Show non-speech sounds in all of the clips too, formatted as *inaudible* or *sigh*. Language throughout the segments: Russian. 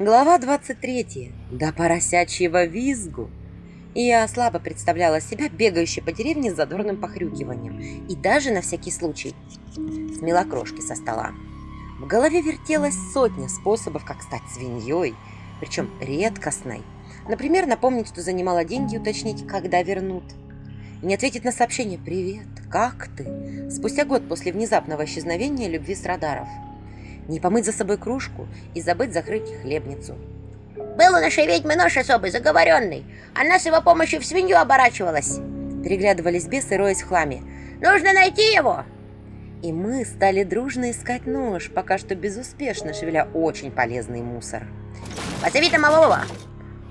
Глава 23. До поросячьего визгу. Я слабо представляла себя бегающей по деревне с задорным похрюкиванием. И даже на всякий случай смела крошки со стола. В голове вертелась сотня способов, как стать свиньей, причем редкостной. Например, напомнить, что занимала деньги, уточнить, когда вернут. Не ответить на сообщение «Привет, как ты?» спустя год после внезапного исчезновения любви с радаров – не помыть за собой кружку и забыть закрыть хлебницу. Был у нашей ведьмы нож особый, заговоренный. Она с его помощью в свинью оборачивалась. Переглядывались бесы, роясь в хламе. Нужно найти его! И мы стали дружно искать нож, пока что безуспешно шевеля очень полезный мусор. Позови домового!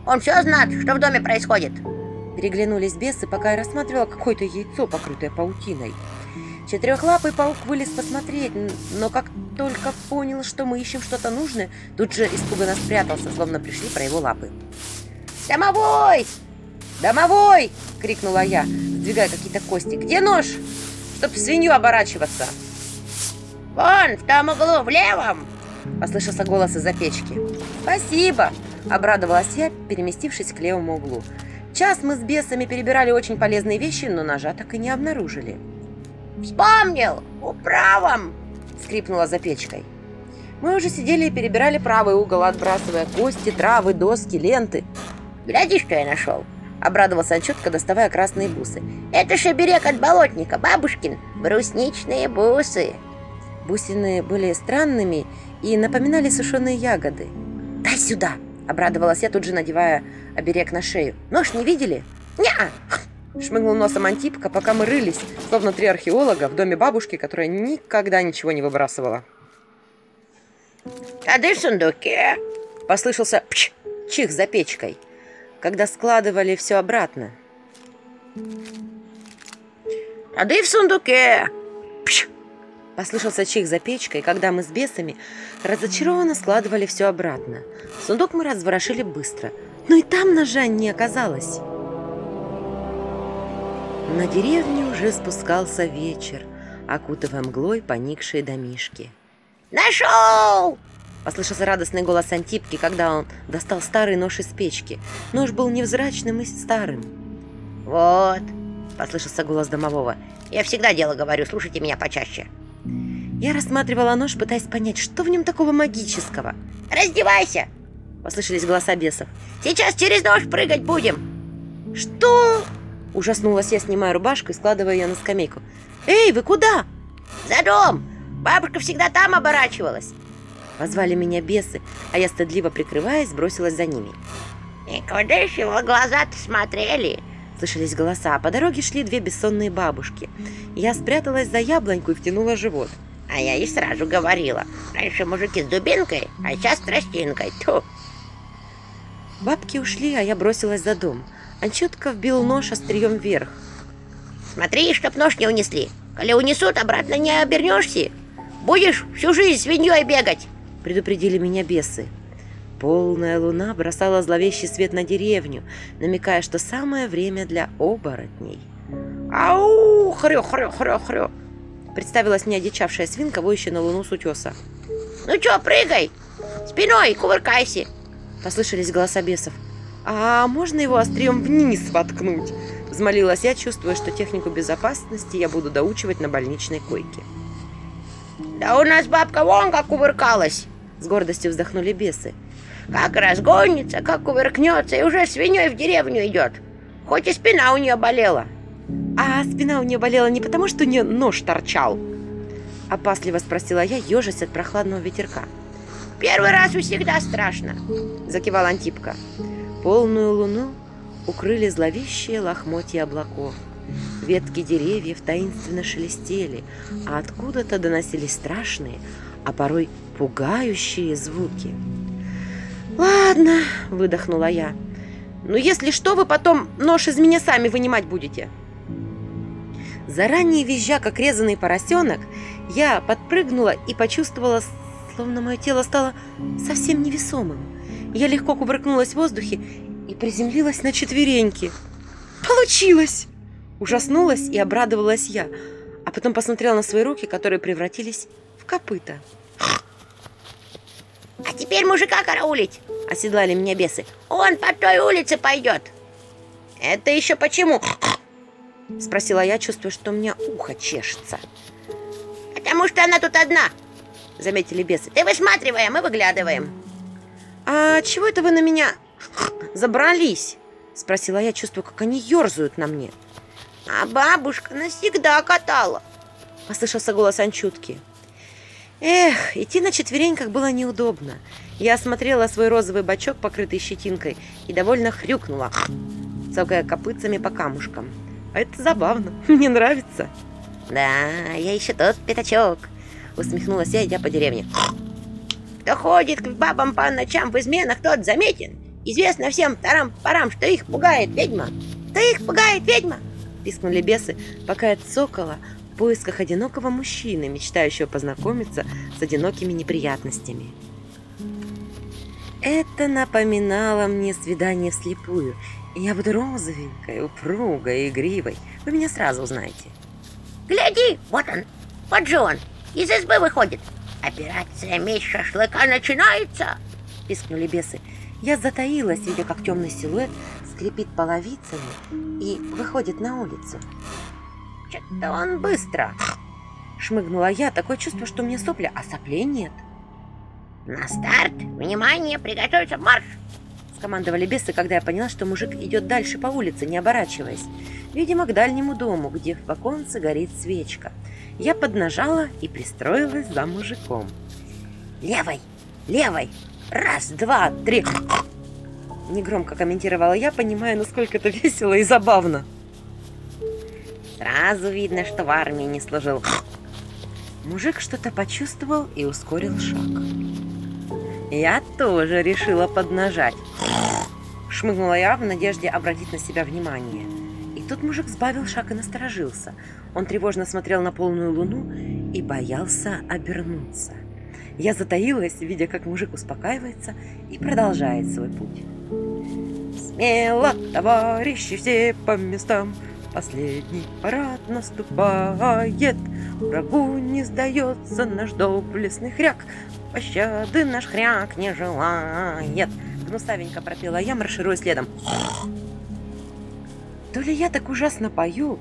Он все знает, что в доме происходит. Переглянулись бесы, пока я рассматривала какое-то яйцо, покрытое паутиной. Четырехлапый паук вылез посмотреть, но как только понял, что мы ищем что-то нужное, тут же испуганно спрятался, словно пришли про его лапы. «Домовой!» «Домовой!» — крикнула я, сдвигая какие-то кости. «Где нож? Чтоб свинью оборачиваться!» «Вон, в том углу, в левом!» — послышался голос из-за печки. «Спасибо!» — обрадовалась я, переместившись к левому углу. Час мы с бесами перебирали очень полезные вещи, но ножа так и не обнаружили. «Вспомнил! У правом!» — скрипнула за печкой. Мы уже сидели и перебирали правый угол, отбрасывая кости, травы, доски, ленты. «Гляди, что я нашел!» — обрадовался Анчутка, доставая красные бусы. «Это шаберег от болотника, бабушкин, брусничные бусы!» Бусины были странными и напоминали сушеные ягоды. «Дай сюда!» — обрадовалась я, тут же надевая оберег на шею. «Нож не видели?» «Не-а!» Шмыгнул носом Антипка, пока мы рылись, словно три археолога в доме бабушки, которая никогда ничего не выбрасывала. «Тады в сундуке!» Послышался пч, чих за печкой, когда складывали все обратно. «Тады в сундуке!» Пш! Послышался чих за печкой, когда мы с бесами разочарованно складывали все обратно. Сундук мы разворошили быстро, но и там ножа не оказалось. На деревню уже спускался вечер, окутывая мглой поникшие домишки. «Нашел!» Послышался радостный голос Антипки, когда он достал старый нож из печки. Нож был невзрачным и старым. «Вот!» – послышался голос домового. «Я всегда дело говорю, слушайте меня почаще!» Я рассматривала нож, пытаясь понять, что в нем такого магического. «Раздевайся!» – послышались голоса бесов. «Сейчас через нож прыгать будем!» «Что?» Ужаснулась я, снимая рубашку и складывая ее на скамейку. «Эй, вы куда?» «За дом! Бабушка всегда там оборачивалась!» Позвали меня бесы, а я, стыдливо прикрываясь, бросилась за ними. «И куда еще его глаза-то смотрели?» Слышались голоса, а по дороге шли две бессонные бабушки. Я спряталась за яблоньку и втянула живот. А я и сразу говорила. Раньше мужики с дубинкой, а сейчас с тростинкой. Тьфу. Бабки ушли, а я бросилась за дом. Он четко вбил нож острием вверх. Смотри, чтоб нож не унесли. Коли унесут, обратно не обернешься. Будешь всю жизнь свиньей бегать, предупредили меня бесы. Полная луна бросала зловещий свет на деревню, намекая, что самое время для оборотней. «Ау! Хрю-хрю-хрю-хрю!» Представилась мне одичавшая свинка, воющая на луну с утеса. «Ну чё, прыгай! Спиной кувыркайся!» Послышались голоса бесов. «А можно его острием вниз воткнуть?» Взмолилась я, чувствуя, что технику безопасности я буду доучивать на больничной койке. «Да у нас бабка вон как кувыркалась!» С гордостью вздохнули бесы. «Как разгонится, как кувыркнется, и уже свиньей в деревню идет. Хоть и спина у нее болела». «А спина у нее болела не потому, что у нее нож торчал?» Опасливо спросила я, ежась от прохладного ветерка. «Первый раз всегда страшно», — закивал Антипка. Полную луну укрыли зловещие лохмотья облаков. Ветки деревьев таинственно шелестели, а откуда-то доносились страшные, а порой пугающие звуки. «Ладно», — выдохнула я, — «ну если что, вы потом нож из меня сами вынимать будете». Заранее визжа, как резанный поросенок, я подпрыгнула и почувствовала, словно мое тело стало совсем невесомым. Я легко кувыркнулась в воздухе и приземлилась на четвереньки. Получилось! Ужаснулась и обрадовалась я, а потом посмотрела на свои руки, которые превратились в копыта. А теперь мужика караулить. Оседлали меня бесы. Он по той улице пойдет. Это еще почему? Спросила я, чувствуя, что у меня ухо чешется. Потому что она тут одна. Заметили бесы. Ты высматривай, а мы выглядываем. А чего это вы на меня забрались? Спросила я, чувствуя, как они ерзают на мне. А бабушка нас всегда катала. Послышался голос Анчутки. Эх, идти на четвереньках было неудобно. Я осмотрела свой розовый бачок, покрытый щетинкой, и довольно хрюкнула, цокая копытцами по камушкам. А это забавно, *laughs* мне нравится. Да, я еще тот пятачок. Усмехнулась я, идя по деревне. Кто ходит к бабам по ночам в изменах, тот заметен. Известно всем вторым парам, что их пугает ведьма. Что их пугает ведьма. Пискнули бесы, пока я цокала в поисках одинокого мужчины, мечтающего познакомиться с одинокими неприятностями. Это напоминало мне свидание вслепую, я буду розовенькой, упругой, игривой. Вы меня сразу узнаете. Гляди, вот он, вот же он, из избы выходит. Операция «Месть шашлыка» начинается. Пискнули бесы. Я затаилась, видя, как темный силуэт скрипит половицами и выходит на улицу. Что-то он быстро. Шмыгнула я, такое чувство, что у меня сопля, а соплей нет. На старт, внимание, приготовиться, марш! Скомандовали бесы, когда я поняла, что мужик идет дальше по улице, не оборачиваясь. Видимо, к дальнему дому, где в оконце горит свечка. Я поднажала и пристроилась за мужиком. Левой, левой, раз, два, три. Негромко комментировала я, понимая, насколько это *laughs* весело и забавно. Сразу видно, что в армии не служил. Мужик что-то почувствовал и ускорил шаг. Я тоже решила поднажать. Шмыгнула я в надежде обратить на себя внимание. И тут мужик сбавил шаг и насторожился. Он тревожно смотрел на полную луну и боялся обернуться. Я затаилась, видя, как мужик успокаивается и продолжает свой путь. Смело, товарищи, все по местам, Последний парад наступает, Врагу не сдается наш доблестный хряк, Пощады наш хряк не желает. Гнусавенько пропела я, маршируя следом. То ли я так ужасно пою,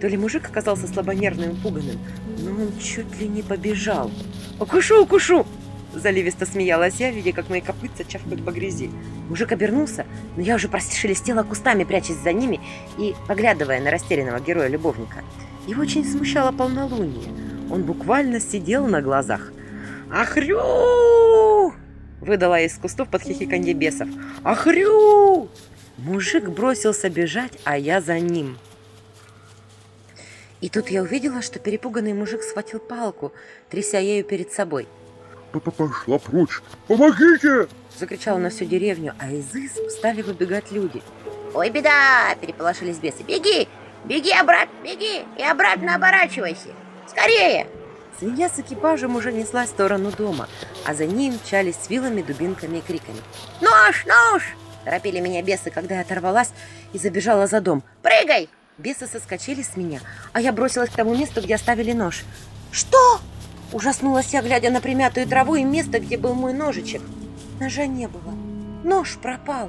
то ли мужик оказался слабонервным и пуганым, но он чуть ли не побежал. «Укушу, укушу!» Заливисто смеялась я, видя, как мои копытца чавкают по грязи. Мужик обернулся, но я уже прошелестела кустами, прячась за ними и поглядывая на растерянного героя-любовника. Его очень смущало полнолуние. Он буквально сидел на глазах. «Ахрю!» Выдала из кустов под хихиканье бесов. «Ахрю!» Мужик бросился бежать, а я за ним. И тут я увидела, что перепуганный мужик схватил палку, тряся ею перед собой. Пошла прочь! Помогите! Закричала на всю деревню, а из изб стали выбегать люди. Ой, беда! Переполошились бесы. Беги! Беги обратно, беги! И обратно оборачивайся! Скорее! Свинья с экипажем уже неслась в сторону дома, а за ней мчались с вилами, дубинками и криками. Нож, нож! Торопили меня бесы, когда я оторвалась и забежала за дом. Прыгай! Бесы соскочили с меня, а я бросилась к тому месту, где оставили нож. «Что?» Ужаснулась я, глядя на примятую траву и место, где был мой ножичек. Ножа не было. Нож пропал.